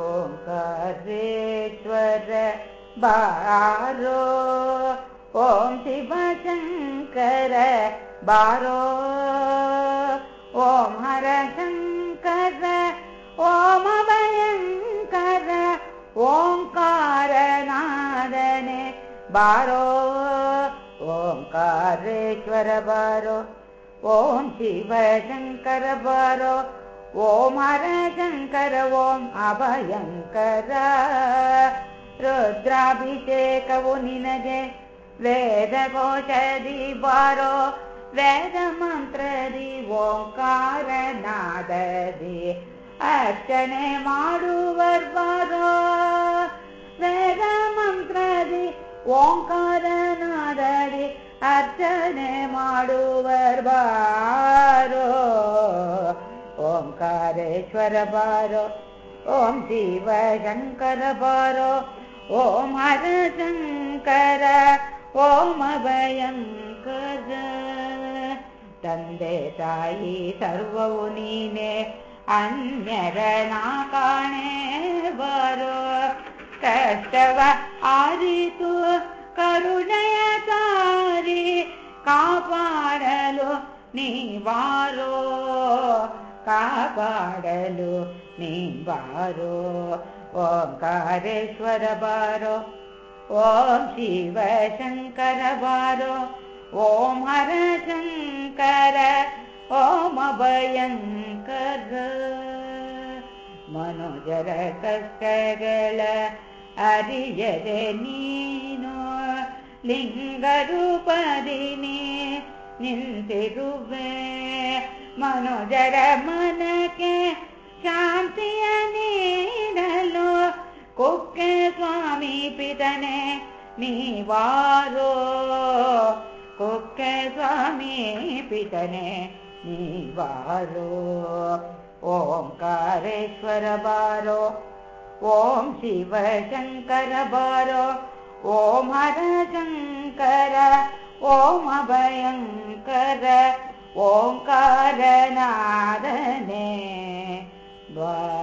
ओङ्कारेश्वर बारो ॐ शिवशङ्कर बारो ॐ हरशङ्कर ॐ भयङ्कर ओङ्कारनादने बारो ओङ्कारेश्वर बारो ॐ शिवशङ्कर बारो ॐ हरशङ्कर ॐ अभयङ्कर रुद्राभिषेकवु निनगे वेदघोषदि बारो वेदमन्त्रदि ओङ्कारनाददि अर्चने माडुवर् बारो वेदमन्त्रदि ओङ्कारनाददि अर्चने माडुवर् ओङ्कारेश्वर बारो ॐ शिव शङ्कर बारो ॐ हर शङ्कर ॐ अभयङ्कर तन्दे तायि सर्वौ नीने अन्यर नाकाणे बरो कष्टव आरितु करुणय तारि कापाडलु नीवारो कापाडलु नीवारो ओङ्कारेश्वर बारो ॐ शिव शङ्कर बारो ॐ हर शङ्कर ॐ अभयङ्कर मनोजर नीनो लिङ्गरूपदिनि निन्तिरुवे ಮನೋಜರ ಮನಕ್ಕೆ ಶಾಂತಿಯ ನೀಡಲು ಕುಕ್ಕೆ ಸ್ವಾಮಿ ಪಿತನೆ ನೀವಾರೋ. ಕುಕ್ಕೆ ಸ್ವಾಮಿ ಪಿತನೆ ನೀವಾರೋ. ಓಂಕಾರೇಶ್ವರ ಬಾರೋ. ಓಂ ಶಿವಶಂಕರ ಬಾರೋ. ಓಂ ಹರ ಶಂಕರ ಓಂ ಅಭಯಂಕರ. ओङ्कारनादने द्वा